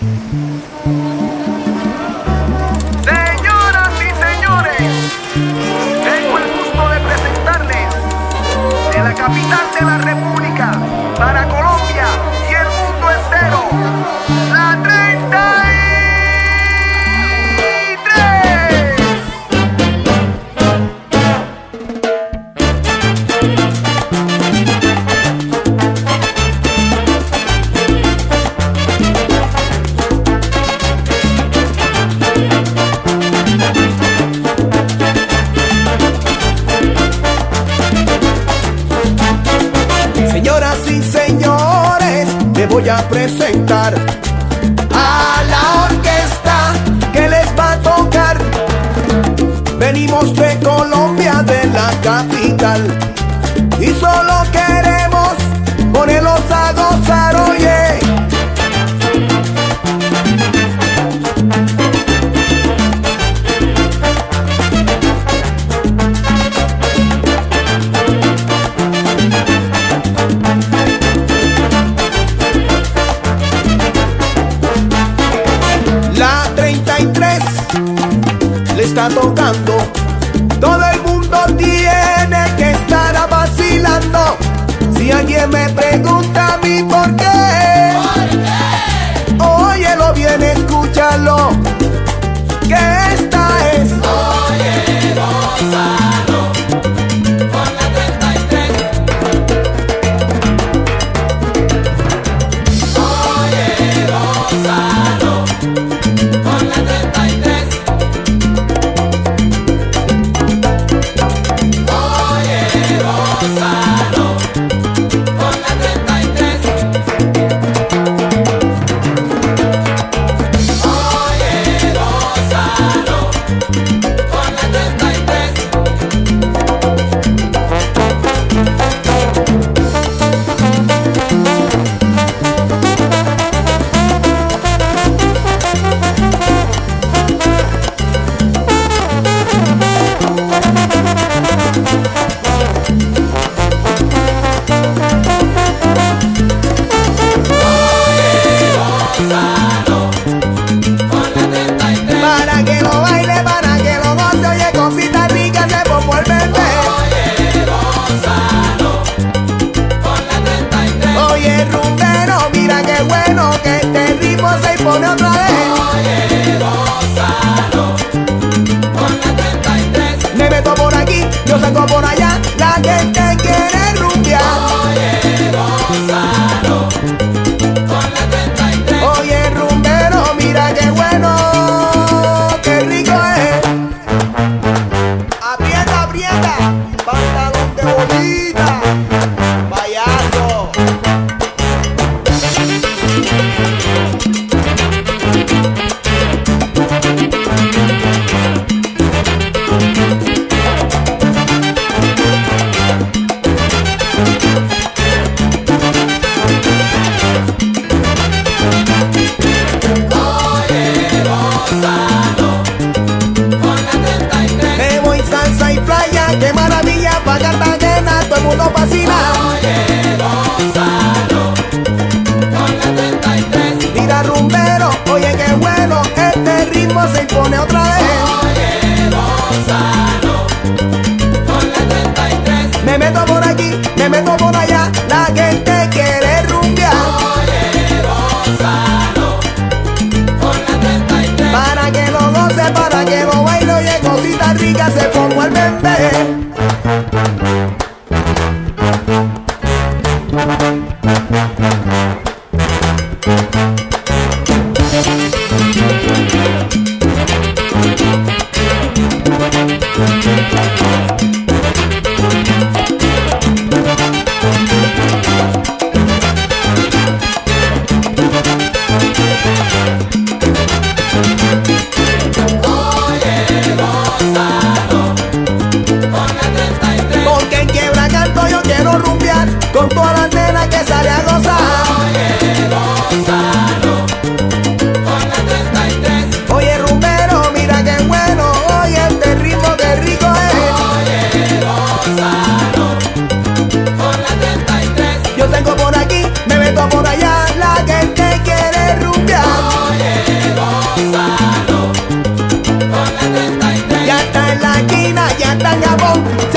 Señoras y señores, tengo el gusto de presentarles de la capital de la República. voy a presentar a la orquesta que les va a tocar. Venimos de Colombia, de la capital, y solo tocando. Todo el mundo tiene que estar vacilando. Si alguien me pregunta a aprieta, pantalón de bolita. oh